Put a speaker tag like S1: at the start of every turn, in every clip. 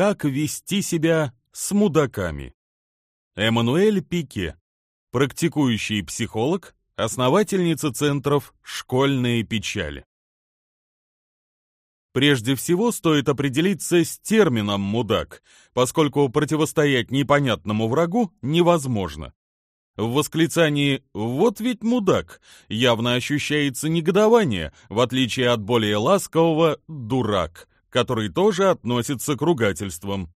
S1: Как вести себя с мудаками. Эммануэль Пике, практикующий психолог, основательница центров «Школьные печали». Прежде всего стоит определиться с термином «мудак», поскольку противостоять непонятному врагу невозможно. В восклицании «вот ведь мудак» явно ощущается негодование, в отличие от более ласкового «дурак», который тоже относится к ругательствам.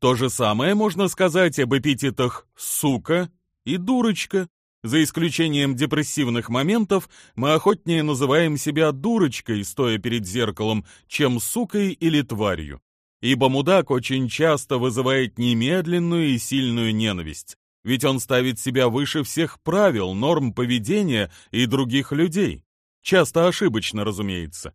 S1: То же самое можно сказать об эпитетах «сука» и «дурочка». За исключением депрессивных моментов, мы охотнее называем себя дурочкой, стоя перед зеркалом, чем сукой или тварью. Ибо мудак очень часто вызывает немедленную и сильную ненависть. Ведь он ставит себя выше всех правил, норм поведения и других людей. Часто ошибочно, разумеется.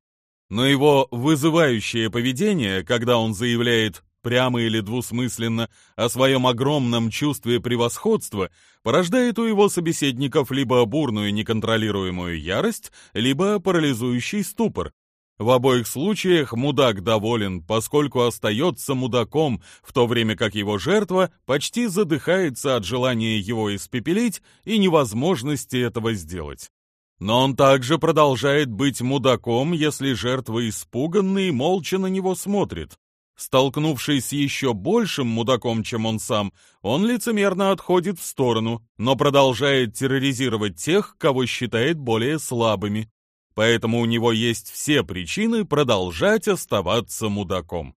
S1: Но его вызывающее поведение, когда он заявляет прямо или двусмысленно, о своем огромном чувстве превосходства, порождает у его собеседников либо бурную неконтролируемую ярость, либо парализующий ступор. В обоих случаях мудак доволен, поскольку остается мудаком, в то время как его жертва почти задыхается от желания его испепелить и невозможности этого сделать. Но он также продолжает быть мудаком, если жертва испуганна и молча на него смотрит. Столкнувшись с еще большим мудаком, чем он сам, он лицемерно отходит в сторону, но продолжает терроризировать тех, кого считает более слабыми. Поэтому у него есть все причины продолжать оставаться мудаком.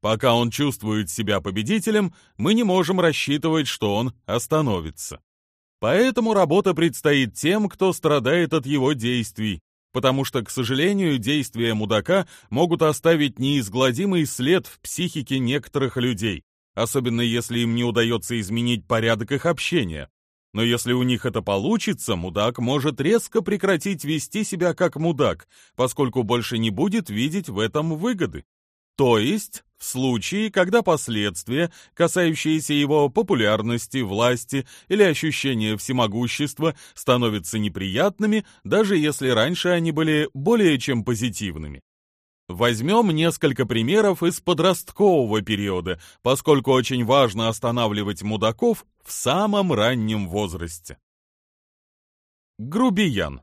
S1: Пока он чувствует себя победителем, мы не можем рассчитывать, что он остановится. Поэтому работа предстоит тем, кто страдает от его действий, потому что, к сожалению, действия мудака могут оставить неизгладимый след в психике некоторых людей, особенно если им не удается изменить порядок их общения. Но если у них это получится, мудак может резко прекратить вести себя как мудак, поскольку больше не будет видеть в этом выгоды. То есть, в случае, когда последствия, касающиеся его популярности, власти или ощущения всемогущества, становятся неприятными, даже если раньше они были более чем позитивными. Возьмем несколько примеров из подросткового периода, поскольку очень важно останавливать мудаков в самом раннем возрасте. Грубиян.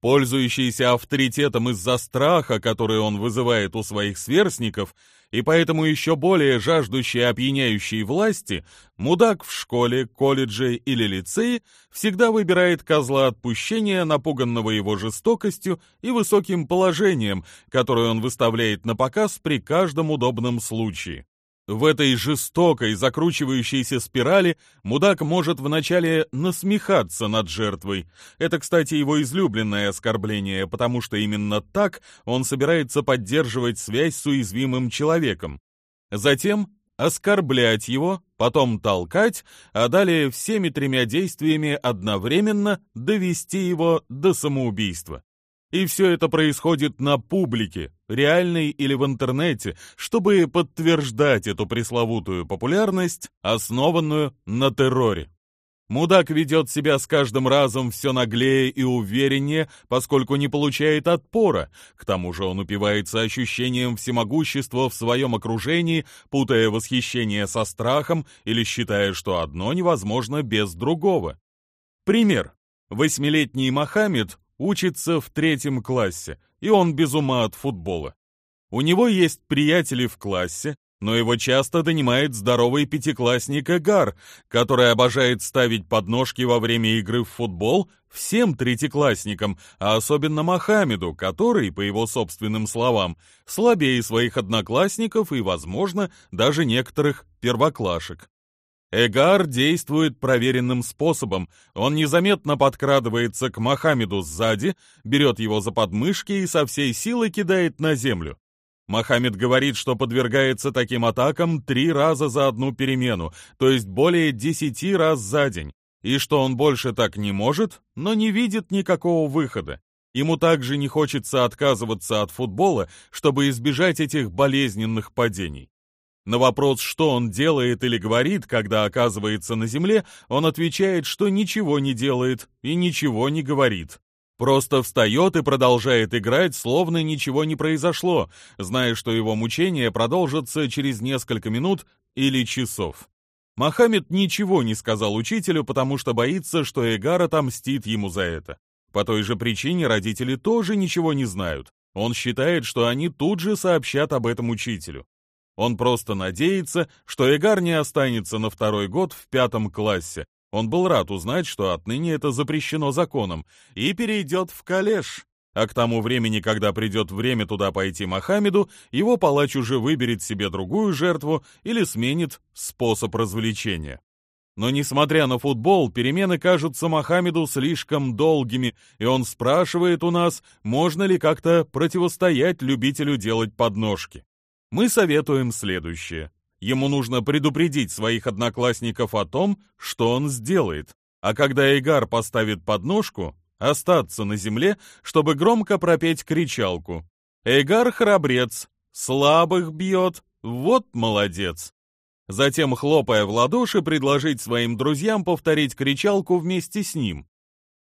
S1: Пользующийся авторитетом из-за страха, который он вызывает у своих сверстников, и поэтому еще более жаждущий опьяняющей власти, мудак в школе, колледже или лицее всегда выбирает козла отпущения, напуганного его жестокостью и высоким положением, которое он выставляет на показ при каждом удобном случае. В этой жестокой, закручивающейся спирали мудак может вначале насмехаться над жертвой. Это, кстати, его излюбленное оскорбление, потому что именно так он собирается поддерживать связь с уязвимым человеком. Затем оскорблять его, потом толкать, а далее всеми тремя действиями одновременно довести его до самоубийства. И все это происходит на публике, реальной или в интернете, чтобы подтверждать эту пресловутую популярность, основанную на терроре. Мудак ведет себя с каждым разом все наглее и увереннее, поскольку не получает отпора. К тому же он упивается ощущением всемогущества в своем окружении, путая восхищение со страхом или считая, что одно невозможно без другого. Пример. Восьмилетний Мохаммед учится в третьем классе, и он без ума от футбола. У него есть приятели в классе, но его часто донимает здоровый пятиклассник Эгар, который обожает ставить подножки во время игры в футбол всем третьеклассникам, а особенно Мохаммеду, который, по его собственным словам, слабее своих одноклассников и, возможно, даже некоторых первоклашек. Эгар действует проверенным способом. Он незаметно подкрадывается к Мохаммеду сзади, берет его за подмышки и со всей силы кидает на землю. Мохаммед говорит, что подвергается таким атакам три раза за одну перемену, то есть более десяти раз за день, и что он больше так не может, но не видит никакого выхода. Ему также не хочется отказываться от футбола, чтобы избежать этих болезненных падений. На вопрос, что он делает или говорит, когда оказывается на земле, он отвечает, что ничего не делает и ничего не говорит. Просто встает и продолжает играть, словно ничего не произошло, зная, что его мучения продолжатся через несколько минут или часов. Мохаммед ничего не сказал учителю, потому что боится, что Эгар отомстит ему за это. По той же причине родители тоже ничего не знают. Он считает, что они тут же сообщат об этом учителю. Он просто надеется, что Эгар не останется на второй год в пятом классе. Он был рад узнать, что отныне это запрещено законом, и перейдет в коллеж. А к тому времени, когда придет время туда пойти Мохаммеду, его палач уже выберет себе другую жертву или сменит способ развлечения. Но несмотря на футбол, перемены кажутся Мохаммеду слишком долгими, и он спрашивает у нас, можно ли как-то противостоять любителю делать подножки. Мы советуем следующее. Ему нужно предупредить своих одноклассников о том, что он сделает, а когда Игар поставит подножку, остаться на земле, чтобы громко пропеть кричалку. Эгар храбрец, слабых бьет, вот молодец. Затем, хлопая в ладоши, предложить своим друзьям повторить кричалку вместе с ним.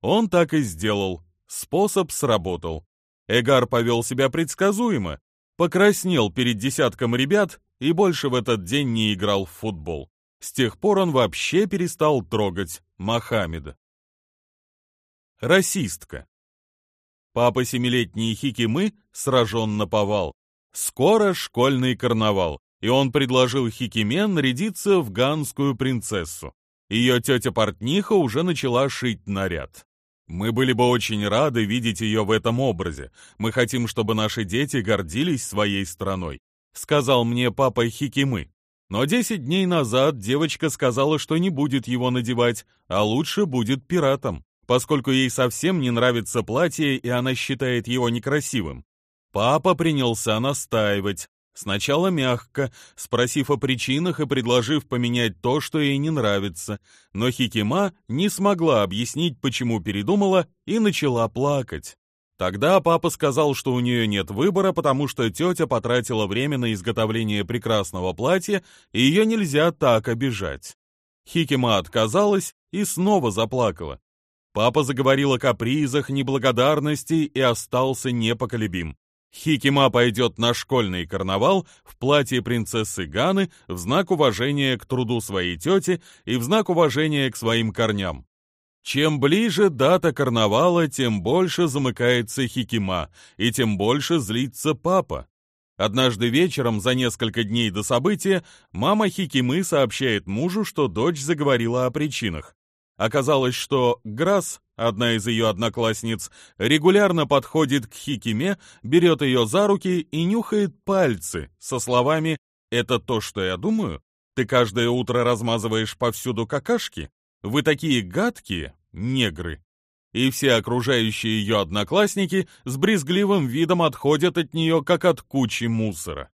S1: Он так и сделал. Способ сработал. Эгар повел себя предсказуемо, покраснел перед десятком ребят и больше в этот день не играл в футбол. С тех пор он вообще перестал трогать Мохаммеда. Расистка. Папа семилетний Хикимы сражен на повал. Скоро школьный карнавал, и он предложил Хикиме нарядиться в ганскую принцессу. Ее тетя-портниха уже начала шить наряд. Мы были бы очень рады видеть ее в этом образе. Мы хотим, чтобы наши дети гордились своей страной, сказал мне папа Хикимы. Но десять дней назад девочка сказала, что не будет его надевать, а лучше будет пиратом поскольку ей совсем не нравится платье, и она считает его некрасивым. Папа принялся настаивать, сначала мягко, спросив о причинах и предложив поменять то, что ей не нравится, но Хикима не смогла объяснить, почему передумала, и начала плакать. Тогда папа сказал, что у нее нет выбора, потому что тетя потратила время на изготовление прекрасного платья, и ее нельзя так обижать. Хикима отказалась и снова заплакала. Папа заговорил о капризах, неблагодарности и остался непоколебим. Хикима пойдет на школьный карнавал в платье принцессы Ганы в знак уважения к труду своей тети и в знак уважения к своим корням. Чем ближе дата карнавала, тем больше замыкается Хикима, и тем больше злится папа. Однажды вечером, за несколько дней до события, мама Хикимы сообщает мужу, что дочь заговорила о причинах. Оказалось, что Грасс, одна из ее одноклассниц, регулярно подходит к Хикиме, берет ее за руки и нюхает пальцы со словами «Это то, что я думаю? Ты каждое утро размазываешь повсюду какашки? Вы такие гадкие, негры!» И все окружающие ее одноклассники с брезгливым видом отходят от нее, как от кучи мусора.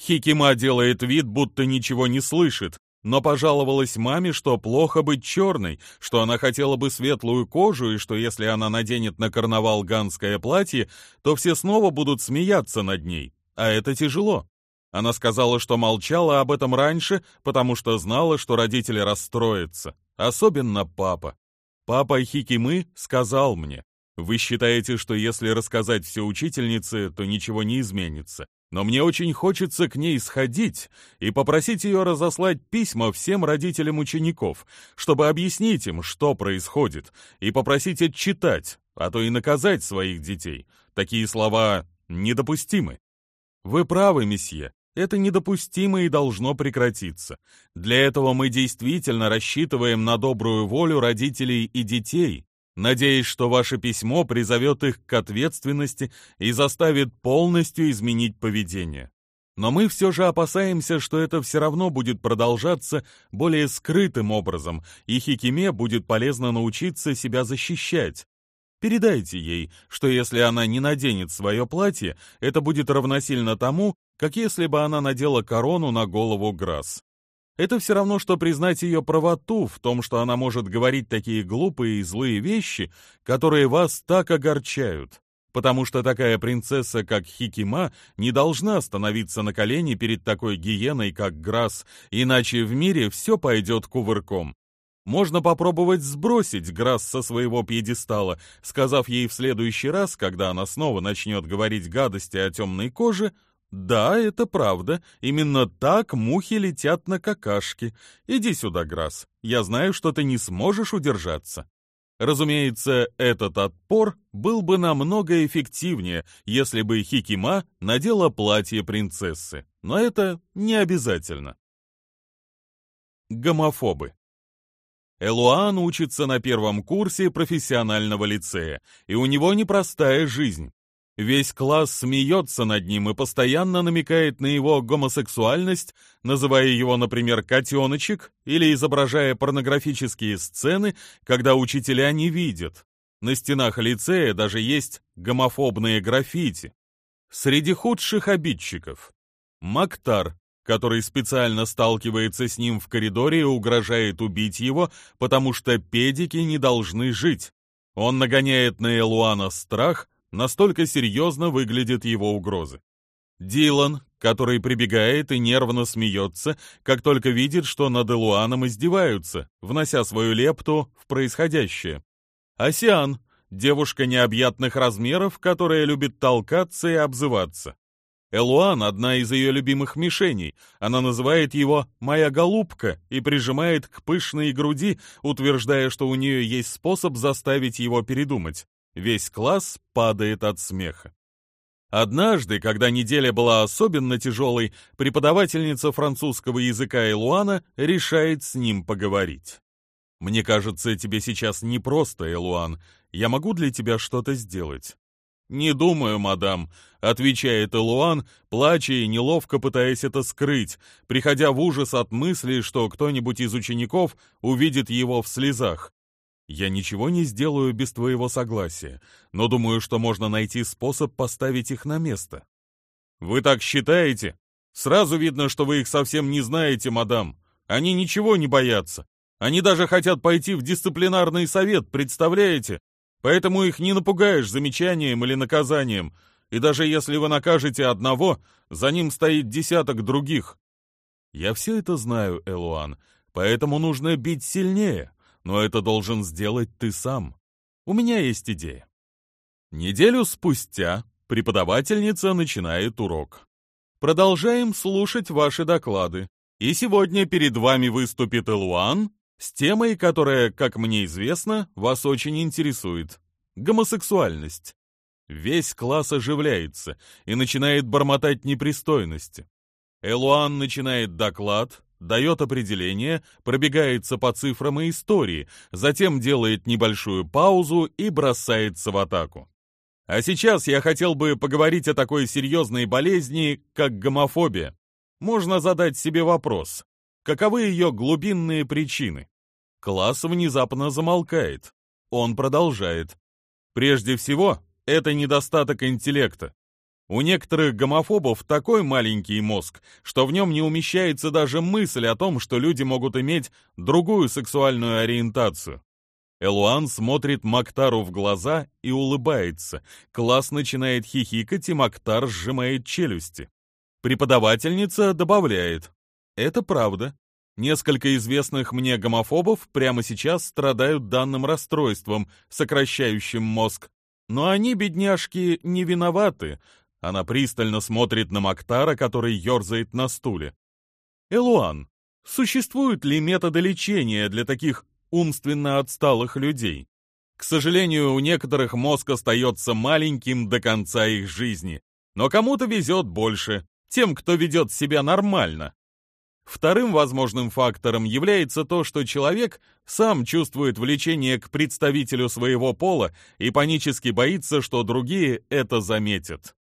S1: Хикима делает вид, будто ничего не слышит, но пожаловалась маме, что плохо быть черной, что она хотела бы светлую кожу и что если она наденет на карнавал ганское платье, то все снова будут смеяться над ней, а это тяжело. Она сказала, что молчала об этом раньше, потому что знала, что родители расстроятся, особенно папа. Папа Хикимы сказал мне, «Вы считаете, что если рассказать все учительнице, то ничего не изменится но мне очень хочется к ней сходить и попросить ее разослать письма всем родителям учеников, чтобы объяснить им, что происходит, и попросить отчитать, а то и наказать своих детей. Такие слова недопустимы. Вы правы, месье, это недопустимо и должно прекратиться. Для этого мы действительно рассчитываем на добрую волю родителей и детей, надеясь, что ваше письмо призовет их к ответственности и заставит полностью изменить поведение. Но мы все же опасаемся, что это все равно будет продолжаться более скрытым образом, и Хикиме будет полезно научиться себя защищать. Передайте ей, что если она не наденет свое платье, это будет равносильно тому, как если бы она надела корону на голову Грасс. Это все равно, что признать ее правоту в том, что она может говорить такие глупые и злые вещи, которые вас так огорчают. Потому что такая принцесса, как Хикима, не должна становиться на колени перед такой гиеной, как Грасс, иначе в мире все пойдет кувырком. Можно попробовать сбросить Грасс со своего пьедестала, сказав ей в следующий раз, когда она снова начнет говорить гадости о темной коже, «Да, это правда. Именно так мухи летят на какашки. Иди сюда, Грасс. Я знаю, что ты не сможешь удержаться». Разумеется, этот отпор был бы намного эффективнее, если бы Хикима надела платье принцессы, но это не обязательно. Гомофобы Элуан учится на первом курсе профессионального лицея, и у него непростая жизнь. Весь класс смеется над ним и постоянно намекает на его гомосексуальность, называя его, например, «котеночек» или изображая порнографические сцены, когда учителя не видят. На стенах лицея даже есть гомофобные граффити. Среди худших обидчиков – Мактар, который специально сталкивается с ним в коридоре и угрожает убить его, потому что педики не должны жить. Он нагоняет на Элуана страх – Настолько серьезно выглядят его угрозы. Дилан, который прибегает и нервно смеется, как только видит, что над Элуаном издеваются, внося свою лепту в происходящее. Асиан, девушка необъятных размеров, которая любит толкаться и обзываться. Элуан — одна из ее любимых мишеней. Она называет его «моя голубка» и прижимает к пышной груди, утверждая, что у нее есть способ заставить его передумать. Весь класс падает от смеха. Однажды, когда неделя была особенно тяжелой, преподавательница французского языка Элуана решает с ним поговорить. «Мне кажется, тебе сейчас непросто, Элуан. Я могу для тебя что-то сделать?» «Не думаю, мадам», — отвечает Элуан, плача и неловко пытаясь это скрыть, приходя в ужас от мысли, что кто-нибудь из учеников увидит его в слезах. Я ничего не сделаю без твоего согласия, но думаю, что можно найти способ поставить их на место. Вы так считаете? Сразу видно, что вы их совсем не знаете, мадам. Они ничего не боятся. Они даже хотят пойти в дисциплинарный совет, представляете? Поэтому их не напугаешь замечанием или наказанием. И даже если вы накажете одного, за ним стоит десяток других. Я все это знаю, Элуан, поэтому нужно бить сильнее но это должен сделать ты сам. У меня есть идея. Неделю спустя преподавательница начинает урок. Продолжаем слушать ваши доклады. И сегодня перед вами выступит Элуан с темой, которая, как мне известно, вас очень интересует. Гомосексуальность. Весь класс оживляется и начинает бормотать непристойности. Элуан начинает доклад, дает определение, пробегается по цифрам и истории, затем делает небольшую паузу и бросается в атаку. А сейчас я хотел бы поговорить о такой серьезной болезни, как гомофобия. Можно задать себе вопрос, каковы ее глубинные причины? Класс внезапно замолкает. Он продолжает. Прежде всего, это недостаток интеллекта. У некоторых гомофобов такой маленький мозг, что в нем не умещается даже мысль о том, что люди могут иметь другую сексуальную ориентацию. Элуан смотрит Мактару в глаза и улыбается. Класс начинает хихикать, и Мактар сжимает челюсти. Преподавательница добавляет. Это правда. Несколько известных мне гомофобов прямо сейчас страдают данным расстройством, сокращающим мозг. Но они, бедняжки, не виноваты, она пристально смотрит на Мактара, который ерзает на стуле. «Элуан, существуют ли методы лечения для таких умственно отсталых людей? К сожалению, у некоторых мозг остается маленьким до конца их жизни, но кому-то везет больше, тем, кто ведет себя нормально. Вторым возможным фактором является то, что человек сам чувствует влечение к представителю своего пола и панически боится, что другие это заметят.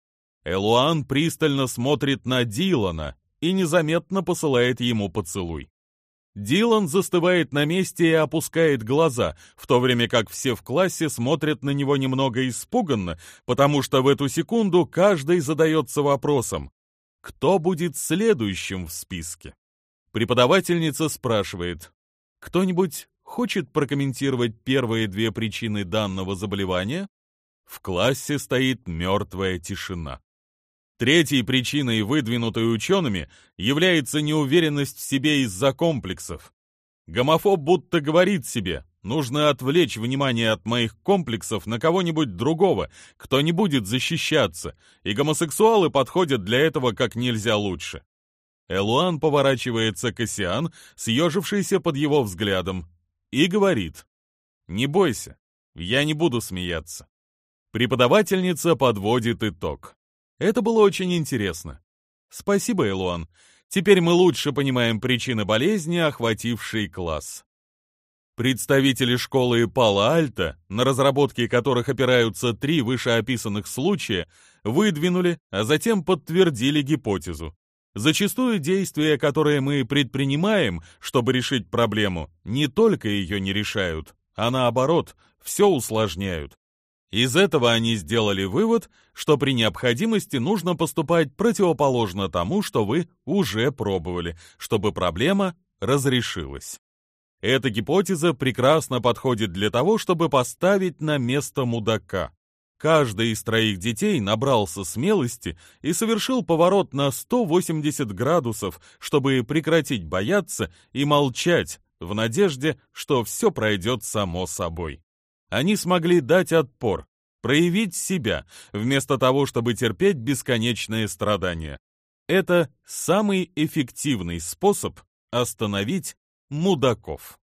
S1: Элуан пристально смотрит на Дилана и незаметно посылает ему поцелуй. Дилан застывает на месте и опускает глаза, в то время как все в классе смотрят на него немного испуганно, потому что в эту секунду каждый задается вопросом, кто будет следующим в списке. Преподавательница спрашивает, кто-нибудь хочет прокомментировать первые две причины данного заболевания? В классе стоит мертвая тишина. Третьей причиной, выдвинутой учеными, является неуверенность в себе из-за комплексов. Гомофоб будто говорит себе, нужно отвлечь внимание от моих комплексов на кого-нибудь другого, кто не будет защищаться, и гомосексуалы подходят для этого как нельзя лучше. Элуан поворачивается к Осиан, съежившийся под его взглядом, и говорит, «Не бойся, я не буду смеяться». Преподавательница подводит итог. Это было очень интересно. Спасибо, Элуан. Теперь мы лучше понимаем причины болезни, охватившей класс. Представители школы Пала-Альта, на разработке которых опираются три вышеописанных случая, выдвинули, а затем подтвердили гипотезу. Зачастую действия, которые мы предпринимаем, чтобы решить проблему, не только ее не решают, а наоборот, все усложняют. Из этого они сделали вывод, что при необходимости нужно поступать противоположно тому, что вы уже пробовали, чтобы проблема разрешилась. Эта гипотеза прекрасно подходит для того, чтобы поставить на место мудака. Каждый из троих детей набрался смелости и совершил поворот на 180 градусов, чтобы прекратить бояться и молчать в надежде, что все пройдет само собой. Они смогли дать отпор, проявить себя, вместо того, чтобы терпеть бесконечные страдания. Это самый эффективный способ остановить мудаков.